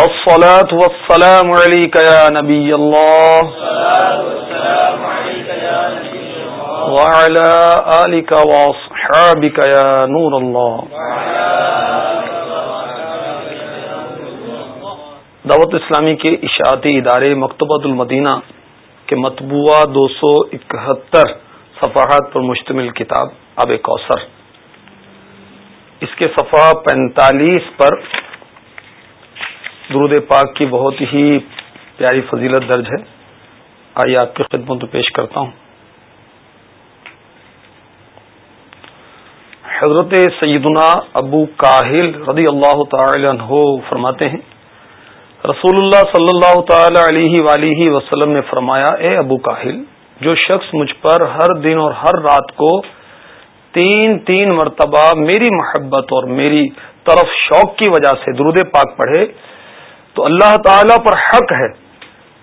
الصلاة والسلام عليك يا نبي الله. وعلى آلك وأصحابك يا نور الله. دعوت اسلامی کے اشاعتی ادارے مکتبۃ المدینہ کے مطبوعہ دو سو اکہتر صفحات پر مشتمل کتاب اب کوثر. اس کے صفحہ پینتالیس پر درود پاک کی بہت ہی پیاری فضیلت درج ہے۔ آئیے آپ کی خدمت پیش کرتا ہوں۔ حضرت سیدنا ابو کاہل رضی اللہ تعالی عنہ فرماتے ہیں، رسول اللہ صلی اللہ تعالی علیہ ولیہ وسلم نے فرمایا، اے ابو کاہل، جو شخص مجھ پر ہر دن اور ہر رات کو تین تین مرتبہ میری محبت اور میری طرف شوق کی وجہ سے درود پاک پڑھے تو اللہ تعالی پر حق ہے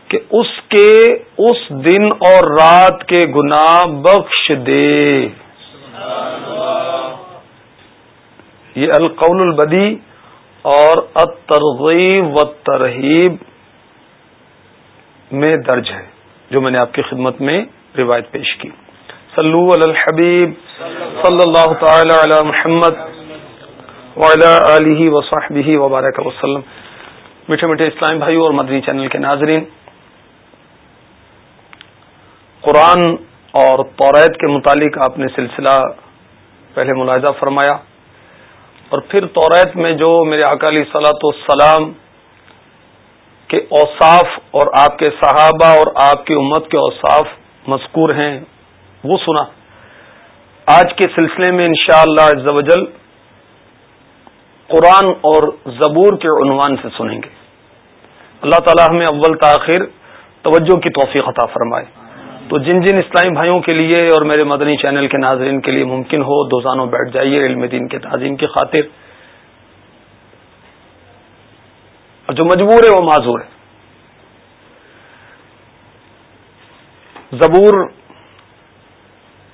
کہ اس کے اس دن اور رات کے گناہ بخش دے۔ یہ القول البدی اور الترغیب و ترہیب میں درج ہے، جو میں نے آپ کی خدمت میں روایت پیش کی۔ صلو علی الحبیب، صلی اللہ تعالی علی محمد وعلی آلہ وصحبہ وبارک وسلم۔ میٹھے میٹھے اسلام بھائی اور مدنی چینل کے ناظرین، قرآن اور توریت کے متعلق آپ نے سلسلہ پہلے ملاحظہ فرمایا اور پھر توریت میں جو میرے اکالی سلاۃ السلام کے اوصاف اور آپ کے صحابہ اور آپ کی امت کے اوصاف مذکور ہیں، وہ سنا۔ آج کے سلسلے میں انشاءاللہ شاء اللہ قرآن اور زبور کے عنوان سے سنیں گے۔ اللہ تعالیٰ ہمیں اول تاخیر توجہ کی توفیق عطا فرمائے۔ تو جن جن اسلامی بھائیوں کے لیے اور میرے مدنی چینل کے ناظرین کے لیے ممکن ہو، دو زانوں بیٹھ جائیے علم دین کے تعظیم کی خاطر۔ اور جو مجبور ہے وہ معذور ہے۔ زبور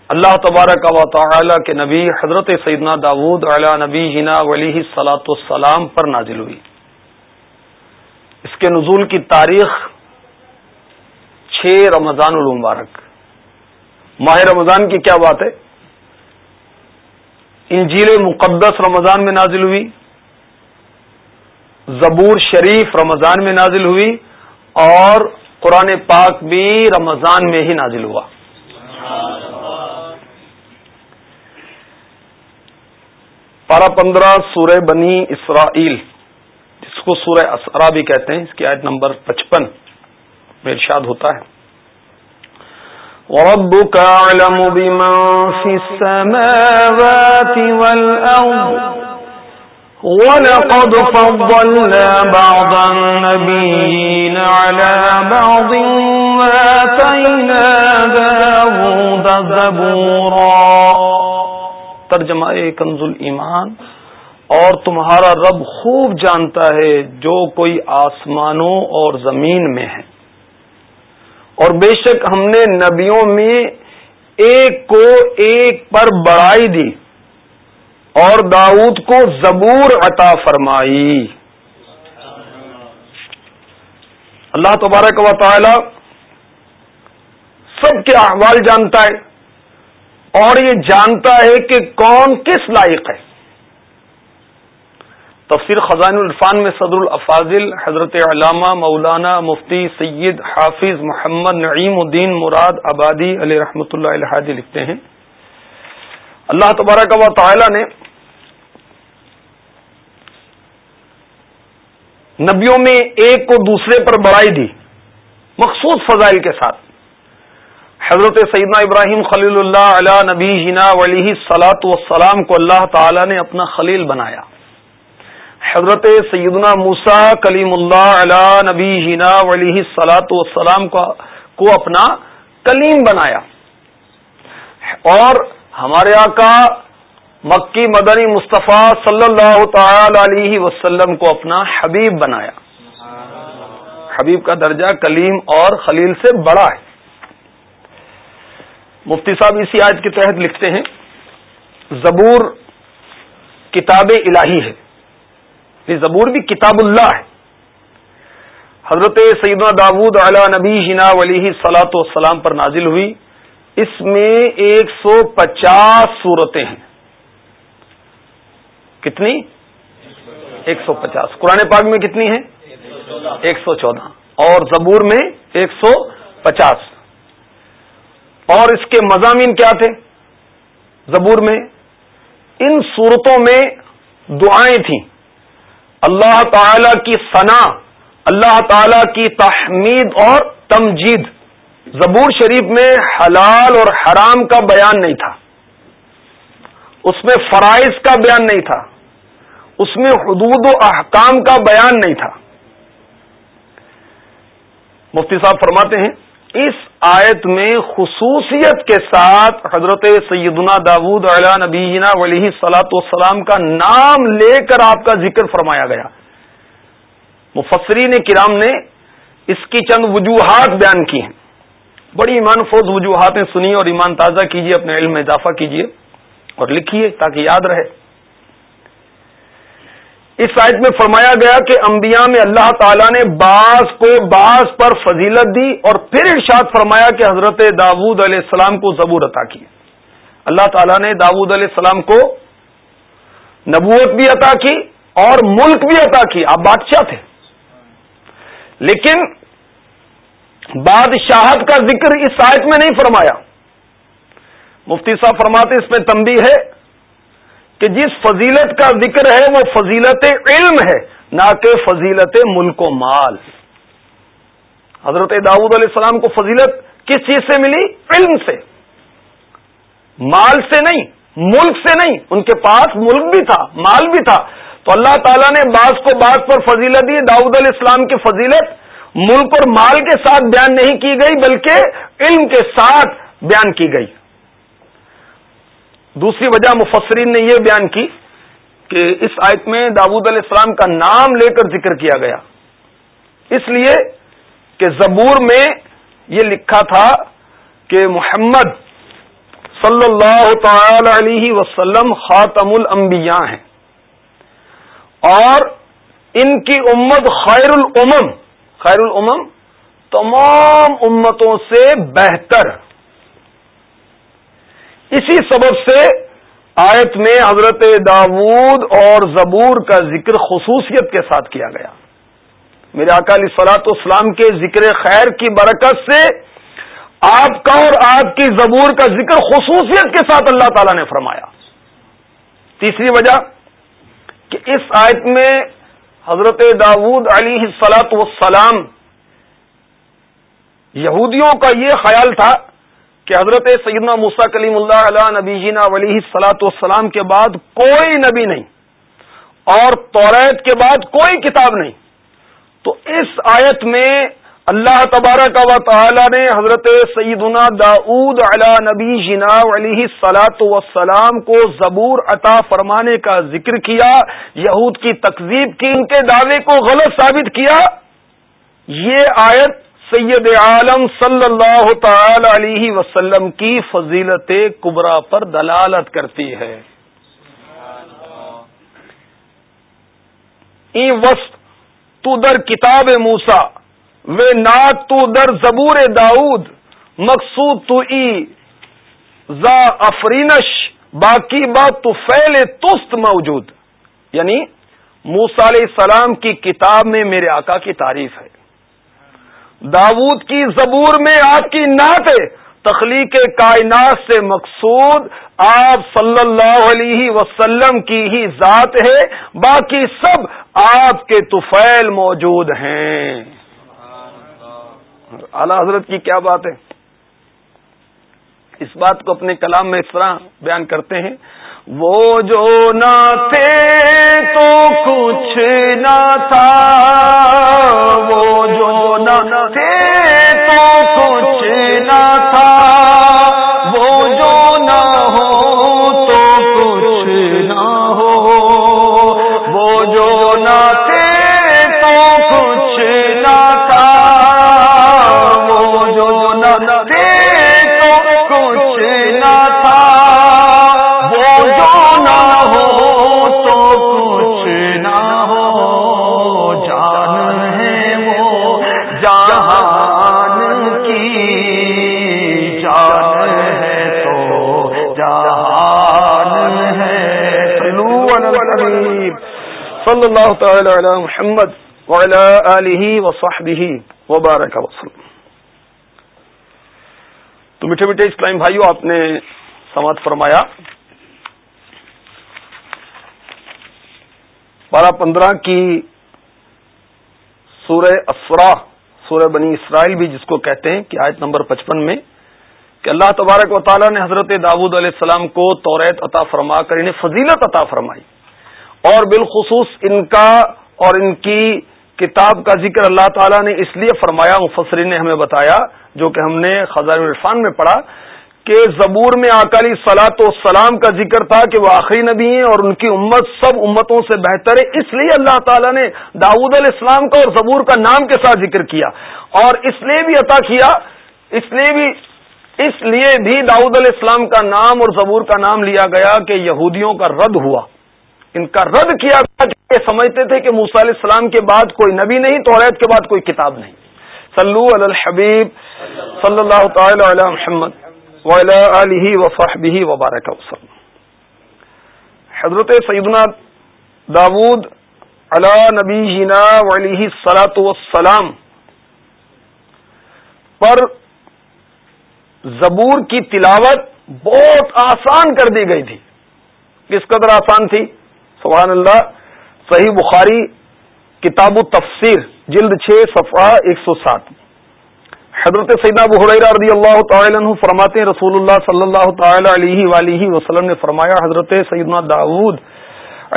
اللہ تبارک و تعالی کے نبی حضرت سیدنا داود علی نبی ہنا ولی سلاۃ السلام پر نازل ہوئی۔ اس کے نزول کی تاریخ چھ رمضان المبارک۔ ماہ رمضان کی کیا بات ہے؟ انجیل مقدس رمضان میں نازل ہوئی، زبور شریف رمضان میں نازل ہوئی اور قرآن پاک بھی رمضان میں ہی نازل ہوا۔ پارہ پندرہ سورہ بنی اسرائیل۔ کو سورہ اسرا بھی کہتے ہیں، اس کی آیت نمبر پچپن میں ارشاد ہوتا ہے۔ وَرَبُّكَ أَعْلَمُ بِمَن فِي السَّمَاوَاتِ وَالْأَرْضِ وَلَقَدْ فَضَّلْنَا بَعْضَ النَّبِيِّينَ عَلَى بَعْضٍ وَآتَيْنَا دَاوُودَ زَبُورًا۔ ترجمہ کنز الایمان۔ اور تمہارا رب خوب جانتا ہے جو کوئی آسمانوں اور زمین میں ہے۔ اور بے شک ہم نے نبیوں میں ایک کو ایک پر بڑائی دی اور داؤد کو زبور عطا فرمائی۔ اللہ تبارک و تعالی سب کے احوال جانتا ہے اور یہ جانتا ہے کہ کون کس لائق ہے۔ تفسیر خزان الرفان میں صدر الافاظل حضرت علامہ مولانا مفتی سید حافظ محمد نعیم الدین مراد آبادی علیہ رحمۃ اللہ الحادی لکھتے ہیں۔ اللہ تبارک و تعالی نے نبیوں میں ایک کو دوسرے پر بڑائی دی، مخصوص فضائل کے ساتھ۔ حضرت سیدنا ابراہیم خلیل اللہ علیہ نبی جنا ولی سلاۃ وسلام کو اللہ تعالی نے اپنا خلیل بنایا۔ حضرت سیدنا موسا کلیم اللہ علی نبی ہینا ولی سلاۃ والسلام کو اپنا کلیم بنایا۔ اور ہمارے آقا مکی مدنی مصطفیٰ صلی اللہ تعالی علیہ وسلم کو اپنا حبیب بنایا۔ حبیب کا درجہ کلیم اور خلیل سے بڑا ہے۔ مفتی صاحب اسی آیت کے تحت لکھتے ہیں، زبور کتاب الہی ہے۔ یہ زبور بھی کتاب اللہ ہے۔ حضرت سیدنا داود علی نبی جنا ولی سلاۃ والسلام پر نازل ہوئی۔ اس میں ایک سو پچاس صورتیں ہیں۔ کتنی؟ ایک سو پچاس۔ قرآن پاک میں کتنی ہیں؟ ایک سو چودہ۔ اور زبور میں ایک سو پچاس۔ اور اس کے مضامین کیا تھے؟ زبور میں۔ ان صورتوں میں دعائیں تھیں۔ اللہ تعالی کی ثنا، اللہ تعالی کی تحمید اور تمجید۔ زبور شریف میں حلال اور حرام کا بیان نہیں تھا۔ اس میں فرائض کا بیان نہیں تھا۔ اس میں حدود و احکام کا بیان نہیں تھا۔ مفتی صاحب فرماتے ہیں اس آیت میں خصوصیت کے ساتھ حضرت سیدنا داود علیہ نبینا ولی سلاۃ والسلام کا نام لے کر آپ کا ذکر فرمایا گیا۔ مفسرین کرام نے اس کی چند وجوہات بیان کی ہیں۔ بڑی ایمان فوز وجوہاتیں سنی اور ایمان تازہ کیجیے اپنے علم میں اضافہ کیجیے اور لکھیے تاکہ یاد رہے۔ اس آیت میں فرمایا گیا کہ انبیاء میں اللہ تعالیٰ نے بعض کو بعض پر فضیلت دی اور پھر ارشاد فرمایا کہ حضرت داود علیہ السلام کو زبور عطا کی اللہ تعالیٰ نے داود علیہ السلام کو نبوت بھی عطا کی اور ملک بھی عطا کی۔ آپ بادشاہ تھے۔ لیکن بادشاہت کا ذکر اس آیت میں نہیں فرمایا۔ مفتی صاحب فرماتے اس میں تمبی ہے۔ کہ جس فضیلت کا ذکر ہے وہ فضیلت علم ہے، نہ کہ فضیلت ملک و مال۔ حضرت داود علیہ السلام کو فضیلت کس چیز سے ملی؟ علم سے۔ مال سے نہیں، ملک سے نہیں، ان کے پاس ملک بھی تھا، مال بھی تھا۔ تو اللہ تعالیٰ نے بعض کو بعض پر فضیلت دی، داؤد علیہ السلام کی فضیلت ملک اور مال کے ساتھ بیان نہیں کی گئی، بلکہ علم کے ساتھ بیان کی گئی۔ دوسری وجہ مفسرین نے یہ بیان کی کہ اس آیت میں داود علیہ السلام کا نام لے کر ذکر کیا گیا۔ اس لیے کہ زبور میں یہ لکھا تھا کہ محمد صلی اللہ تعالی علیہ وسلم خاتم الانبیاء ہیں اور ان کی امت خیر الامم خیر الامم تمام امتوں سے بہتر۔ اسی سبب سے آیت میں حضرت داود اور زبور کا ذکر خصوصیت کے ساتھ کیا گیا۔ میرے اکالی سلاط اسلام کے ذکر خیر کی برکت سے آپ کا اور آپ کی زبور کا ذکر خصوصیت کے ساتھ اللہ تعالی نے فرمایا۔ تیسری وجہ کہ اس آیت میں حضرت داود علی سلاط وسلام یہودیوں کا یہ خیال تھا کہ حضرت سیدنا موسا کلیم اللہ علیہ نبی جینا ولی سلاۃ والسلام کے بعد کوئی نبی نہیں اور توریت کے بعد کوئی کتاب نہیں۔ تو اس آیت میں اللہ تبارک و تعالی نے حضرت سیدنا داود علی نبی جنا علیہ سلاۃ وسلام کو زبور عطا فرمانے کا ذکر کیا، یہود کی تقزیب کی، ان کے دعوے کو غلط ثابت کیا۔ یہ آیت سید عالم صلی اللہ تعالی علیہ وسلم کی فضیلت کبرا پر دلالت کرتی ہے۔ ای وسط تو در کتاب موسا و نات تو در زبور داود مقصود تو ای زا افرینش، باقی بات تو فیل تست موجود۔ یعنی موسا علیہ السلام کی کتاب میں میرے آقا کی تعریف ہے۔ داود کی زبور میں آپ کی نعت تخلیق کائنات سے مقصود آپ صلی اللہ علیہ وسلم کی ہی ذات ہے۔ باقی سب آپ کے توفیل موجود ہیں۔ اعلی حضرت کی کیا بات ہے اس بات کو اپنے کلام میں اس طرح بیان کرتے ہیں۔ وہ جو نہ تھے تو کچھ نہ تھا۔ وہ جو نہ تھے تو کچھ نہ تھا۔ اللہ تعالی علی محمد وعلی آلہ وصحبہ وبارک وسلم۔ تو میٹھے میٹھے اسلام بھائیو، آپ نے سماعت فرمایا۔ بارہ پندرہ کی سورہ اسرا سورہ بنی اسرائیل بھی جس کو کہتے ہیں کہ آیت نمبر پچپن میں کہ اللہ تبارک و تعالیٰ نے حضرت داود علیہ السلام کو توریت عطا فرما کر انہیں فضیلت عطا فرمائی۔ اور بالخصوص ان کا اور ان کی کتاب کا ذکر اللہ تعالیٰ نے اس لیے فرمایا، مفسرین نے ہمیں بتایا، جو کہ ہم نے خزان الرفان میں پڑھا، کہ زبور میں اکالی سلاط و سلام کا ذکر تھا کہ وہ آخری نبی ہیں اور ان کی امت سب امتوں سے بہتر ہے، اس لیے اللہ تعالیٰ نے داود علیہ السلام کا اور زبور کا نام کے ساتھ ذکر کیا۔ اور اس لیے بھی عطا کیا، اس لیے بھی، اس لیے بھی داؤد علیہ السلام کا نام اور زبور کا نام لیا گیا کہ یہودیوں کا رد ہوا۔ ان کا رد کیا گیا کہ سمجھتے تھے کہ موسیٰ علیہ السلام کے بعد کوئی نبی نہیں، تو عید کے بعد کوئی کتاب نہیں۔ صلو علی الحبیب صلی اللہ تعالی علی محمد علیہ وصحبہ وبارک وسلم۔ حضرت سیدنا داود علی نبی جینا علیہ سلاۃ وسلام پر زبور کی تلاوت بہت آسان کر دی گئی تھی۔ کس قدر آسان تھی؟ سبحان اللہ، صحیح بخاری، کتاب تفسیر جلد چھ، صفحہ ایک سو سات۔ حضرت سیدنا ابو حریرہ رضی اللہ تعالی عنہ فرماتے ہیں، رسول اللہ صلی اللہ تعالی علیہ وآلہ وسلم نے فرمایا، حضرت سیدنا داود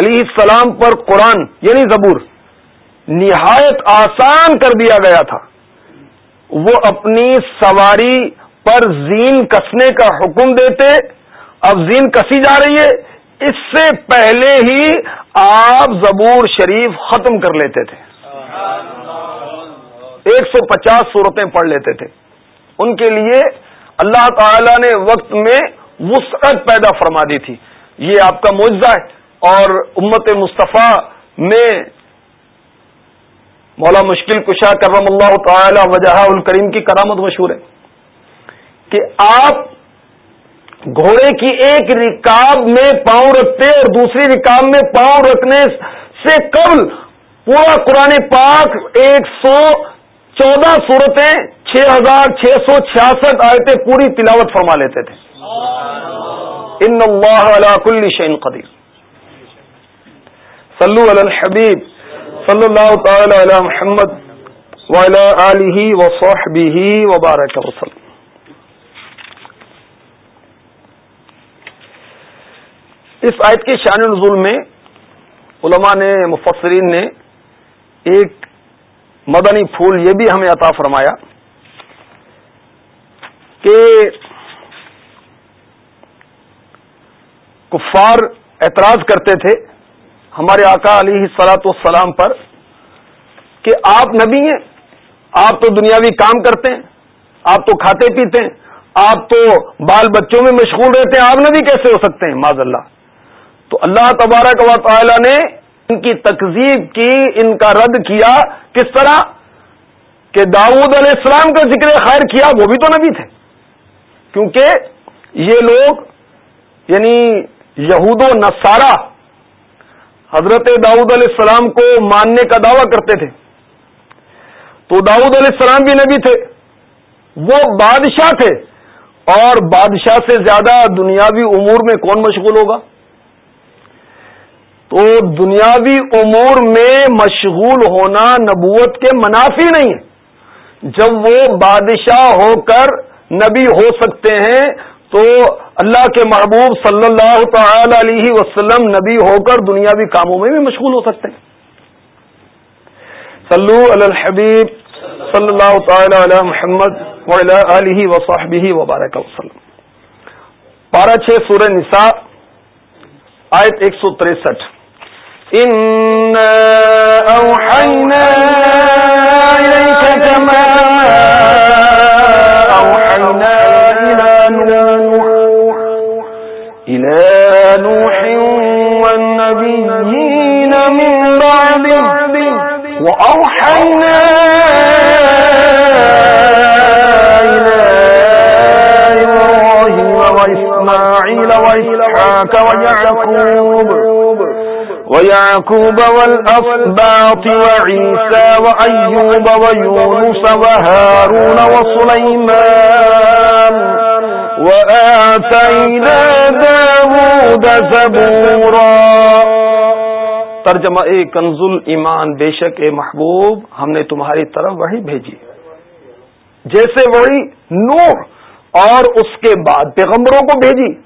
علیہ السلام پر قرآن یعنی زبور، نہایت آسان کر دیا گیا تھا۔ وہ اپنی سواری پر زین کسنے کا حکم دیتے، اب زین کسی جا رہی ہے اس سے پہلے ہی آپ زبور شریف ختم کر لیتے تھے۔ ایک سو پچاس صورتیں پڑھ لیتے تھے۔ ان کے لیے اللہ تعالی نے وقت میں وسعت پیدا فرما دی تھی۔ یہ آپ کا معجزہ ہے۔ اور امت مصطفیٰ میں مولا مشکل کشا کرم اللہ تعالی وجہ الکریم کی کرامت مشہور ہے کہ آپ گھوڑے کی ایک رکاب میں پاؤں رکھتے اور دوسری رکاب میں پاؤں رکھنے سے قبل پورا قرآن پاک ایک سو چودہ صورتیں چھ ہزار چھ سو چھیاسٹھ آیتیں پوری تلاوت فرما لیتے تھے۔ ان اللہ علی کل شین قدیر۔ صلو علی الحبیب، صلی اللہ تعالی علی محمد علیہ وصحبہ وبارک وسلم۔ اس آیت کے شان نزول میں علماء نے، مفسرین نے ایک مدنی پھول یہ بھی ہمیں عطا فرمایا کہ کفار اعتراض کرتے تھے ہمارے آقا علی سلاۃ والسلام پر کہ آپ نبی ہیں، آپ تو دنیاوی کام کرتے ہیں، آپ تو کھاتے پیتے ہیں، آپ تو بال بچوں میں مشغول رہتے ہیں، آپ نبی کیسے ہو سکتے ہیں؟ معذ اللہ۔ تو اللہ تبارک و تعالی نے ان کی تقزیب کی، ان کا رد کیا کس طرح؟ کہ داود علیہ السلام کا ذکر خیر کیا، وہ بھی تو نبی تھے۔ کیونکہ یہ لوگ یعنی یہود و نصارہ حضرت داؤد علیہ السلام کو ماننے کا دعویٰ کرتے تھے۔ تو داؤد علیہ السلام بھی نبی تھے۔ وہ بادشاہ تھے۔ اور بادشاہ سے زیادہ دنیاوی امور میں کون مشغول ہوگا؟ تو دنیاوی امور میں مشغول ہونا نبوت کے منافی نہیں ہے۔ جب وہ بادشاہ ہو کر نبی ہو سکتے ہیں، تو اللہ کے محبوب صلی اللہ تعالی علیہ وسلم نبی ہو کر دنیاوی کاموں میں بھی مشغول ہو سکتے ہیں۔ صلو علی الحبیب صلی اللہ تعالی علی محمد علیہ وصحبہ وبارک وسلم۔ بارہ چھ سورہ نساء، آیت ایک سو تریسٹھ۔ ان اوحینا الیک کما نوح والنبيين من بعده وأوحينا إلى إبراهيم وإسماعيل وإسحاق ويعقوب. ويعقوب والأصباط وعيسى وأيوب ويونس وهارون وسليمان وآتينا داود زبورا. ترجمہ اے کنز ایمان بے شک اے محبوب، ہم نے تمہاری طرف وہی بھیجی۔ جیسے وہی نوح اور اس کے بعد پیغمبروں کو بھیجی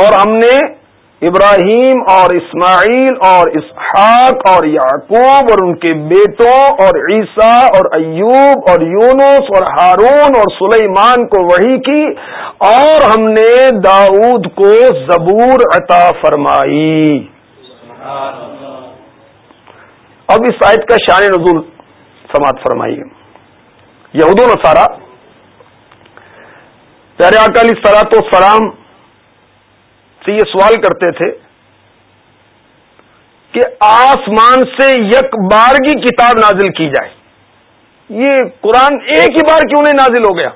اور ہم نے ابراہیم اور اسماعیل اور اسحاق اور یعقوب اور ان کے بیٹوں اور عیسیٰ اور ایوب اور یونس اور ہارون اور سلیمان کو وہی کی اور ہم نے داؤد کو زبور عطا فرمائی۔ اب اس آیت کا شان نزول سماعت فرمائی یہود و نصارہ، پیارے اکالی سرات و سلام سے یہ سوال کرتے تھے کہ آسمان سے یک بار کی کتاب نازل کی جائے۔ یہ قرآن ایک ہی بار کیوں نہیں نازل ہو گیا؟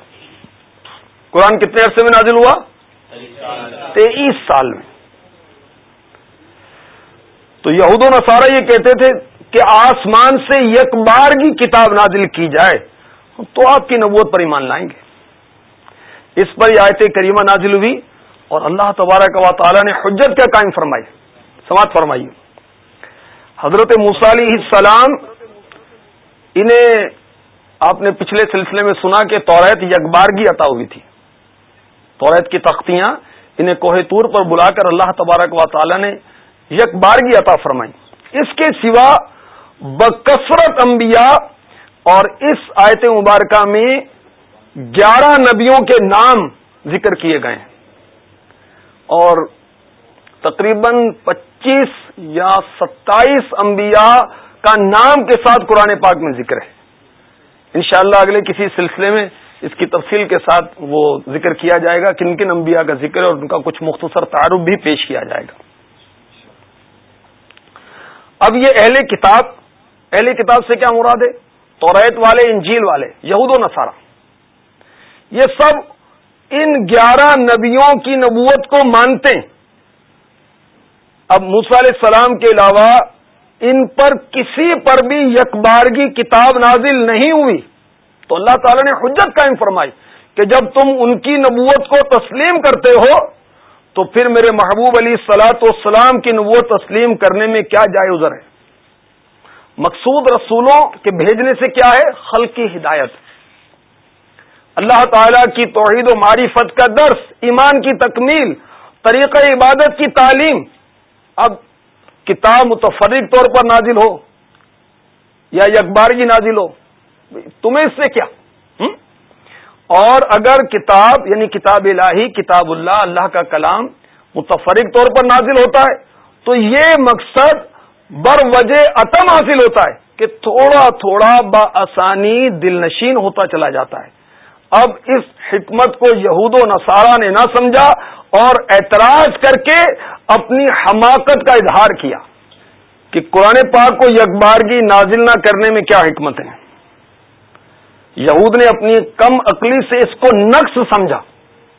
قرآن کتنے عرصے میں نازل ہوا؟ تیئیس سال میں۔ تو یہود و نصارہ یہ کہتے تھے کہ آسمان سے یک بار کی کتاب نازل کی جائے، تو آپ کی نبوت پر ایمان لائیں گے۔ اس پر یہ آیت کریمہ نازل ہوئی۔ اور اللہ تبارک و تعالی نے حجت کیا قائم فرمائی سماعت فرمائی۔ حضرت علیہ السلام انہیں آپ نے پچھلے سلسلے میں سنا کہ توریت یکبارگی عطا ہوئی تھی۔ توریت کی تختیاں انہیں کوہ تور پر بلا کر اللہ تبارک و تعالی نے یکبارگی عطا فرمائی۔ اس کے سوا بکثرت انبیاء اور اس آیت مبارکہ میں گیارہ نبیوں کے نام ذکر کیے گئے ہیں۔ اور تقریباً پچیس یا ستائیس انبیاء کا نام کے ساتھ قرآن پاک میں ذکر ہے۔ انشاءاللہ اگلے کسی سلسلے میں اس کی تفصیل کے ساتھ وہ ذکر کیا جائے گا، کن کن انبیاء کا ذکر ہے اور ان کا کچھ مختصر تعارف بھی پیش کیا جائے گا۔ اب یہ اہل کتاب اہل کتاب سے کیا مراد ہے؟ توریت والے، انجیل والے، یہود و نصارہ۔ یہ سب ان گیارہ نبیوں کی نبوت کو مانتے ہیں۔ اب علیہ السلام کے علاوہ ان پر کسی پر بھی یکبارگی کتاب نازل نہیں ہوئی۔ تو اللہ تعالی نے حجت قائم فرمائی کہ جب تم ان کی نبوت کو تسلیم کرتے ہو، تو پھر میرے محبوب علی سلاۃ والسلام کی نبوت تسلیم کرنے میں کیا جائے ازر ہے؟ مقصود رسولوں کے بھیجنے سے کیا ہے؟ خلقی ہدایت۔ اللہ تعالی کی توحید و معرفت کا درس، ایمان کی تکمیل، طریقہ عبادت کی تعلیم۔ اب کتاب متفرق طور پر نازل ہو یا یکبارگی نازل ہو، تمہیں اس سے کیا؟ اور اگر کتاب یعنی کتاب الہی، کتاب اللہ اللہ کا کلام متفرق طور پر نازل ہوتا ہے، تو یہ مقصد بر وجہ عتم حاصل ہوتا ہے کہ تھوڑا تھوڑا بآسانی دل نشین ہوتا چلا جاتا ہے۔ اب اس حکمت کو یہود و نصارہ نے نہ سمجھا اور اعتراض کر کے اپنی حماقت کا اظہار کیا کہ قرآن پاک کو یکبارگی نازل نہ کرنے میں کیا حکمت ہے۔ یہود نے اپنی کم عقلی سے اس کو نقص سمجھا۔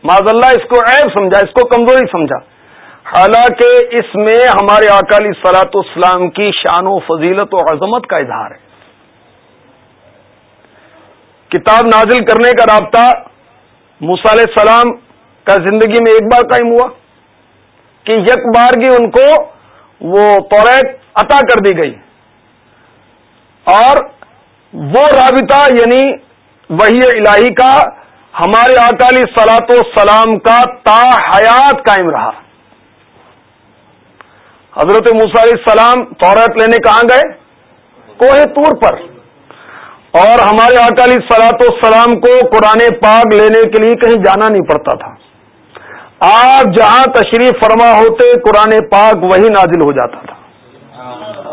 معذ اللہ اس کو عیب سمجھا، اس کو کمزوری سمجھا۔ حالانکہ اس میں ہمارے اکالی سلاط اسلام کی شان و فضیلت و عظمت کا اظہار ہے۔ کتاب نازل کرنے کا رابطہ علیہ السلام کا زندگی میں ایک بار قائم ہوا کہ یک بار کی ان کو وہ توریت عطا کر دی گئی اور وہ رابطہ یعنی وہی الہی کا ہمارے اکالی سلاط و سلام کا تا حیات قائم رہا حضرت علیہ السلام تورت لینے کہاں گئے؟ کوہ تور پر۔ اور ہمارے اکالی سلاط و سلام کو قرآن پاک لینے کے لیے کہیں جانا نہیں پڑتا تھا۔ آپ جہاں تشریف فرما ہوتے، قرآن پاک وہی نازل ہو جاتا تھا۔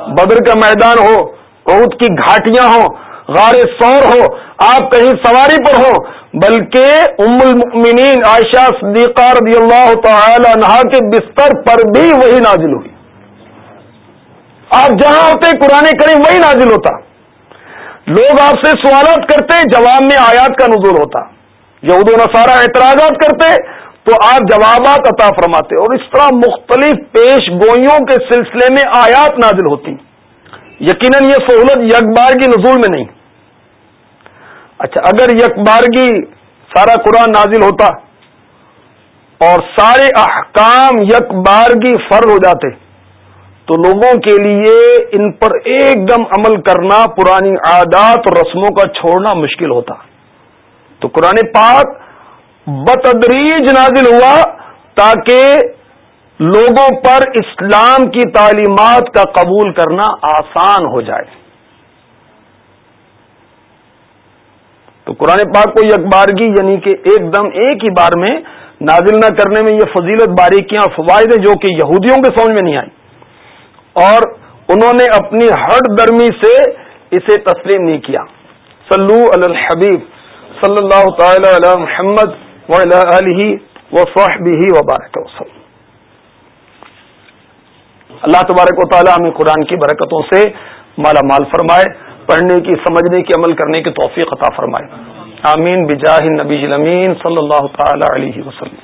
بدر کا میدان ہو عہد کی گھاٹیاں ہوں، غار سور ہو، آپ کہیں سواری پر ہو بلکہ ام المؤمنین عائشہ صدیقہ رضی اللہ تعالی عنہ کے بستر پر بھی وہی نازل ہوئی۔ آپ جہاں ہوتے، قرآن کریم وہی نازل ہوتا۔ لوگ آپ سے سوالات کرتے، جواب میں آیات کا نزول ہوتا۔ یہود و نصارہ اعتراضات کرتے، تو آپ جوابات عطا فرماتے۔ اور اس طرح مختلف پیش گوئیوں کے سلسلے میں آیات نازل ہوتی۔ یقیناً یہ سہولت یکبارگی نزول میں نہیں۔ اچھا اگر یکبارگی سارا قرآن نازل ہوتا اور سارے احکام یکبارگی فرض ہو جاتے تو لوگوں کے لیے ان پر ایک دم عمل کرنا، پرانی عادات اور رسموں کا چھوڑنا مشکل ہوتا۔ تو قرآن پاک بتدریج نازل ہوا تاکہ لوگوں پر اسلام کی تعلیمات کا قبول کرنا آسان ہو جائے۔ تو قرآن پاک کو یکبارگی یعنی کہ ایک دم ایک ہی بار میں نازل نہ کرنے میں یہ فضیلت باریکیاں فوائد ہیں جو کہ یہودیوں کے سمجھ میں نہیں آئی اور انہوں نے اپنی ہر درمی سے اسے تسلیم نہیں کیا۔ صلو علی الحبیب صلی اللہ تعالی علی محمد علیہ و صحبہ وبارک وسلم۔ اللہ تبارک و تعالی ہمیں قرآن کی برکتوں سے مالا مال فرمائے، پڑھنے کی، سمجھنے کی، عمل کرنے کی توفیق عطا فرمائے۔ آمین، بجاہ نبی امین صلی اللہ تعالی علیہ وسلم۔